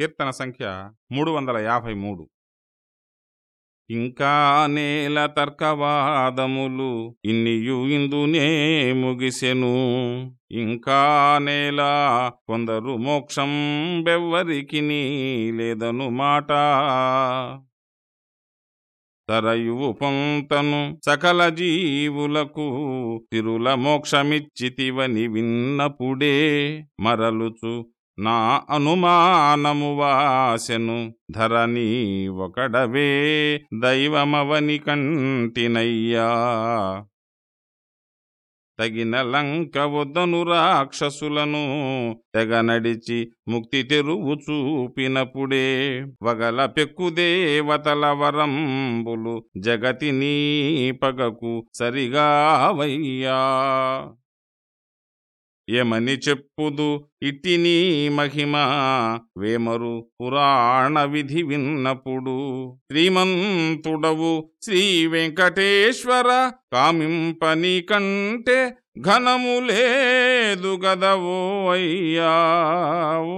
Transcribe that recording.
కీర్తన సంఖ్య మూడు వందల యాభై మూడు ఇంకా నేల తర్కవాదములు ఇన్నియు ఇందునే ముగిసెను. ఇంకా నేల కొందరు మోక్షం బెవ్వరికి లేదను మాట. తరయువు పొంతను సకల జీవులకు తిరుల మోక్షమిచ్చితివని విన్నపుడే మరలుచు నా అనుమానము వాసెను ధరణి ఒకడవే దైవమవని కంటినయ్యా. తగిన లంక వద్దను రాక్షసులను తెగ నడిచి ముక్తి తెరువు చూపినప్పుడే వగల పెక్కు దేవతల వరంబులు జగతి నీ పగకు సరిగావయ్యా. ఏమని చెప్పుదు? ఇట్టి నీ మహిమ వేమరు పురాణ విధి విన్నప్పుడు. శ్రీమంతుడవు శ్రీ వెంకటేశ్వర కామింపని కంటే ఘనము లేదు గదవో అయ్యా ఓ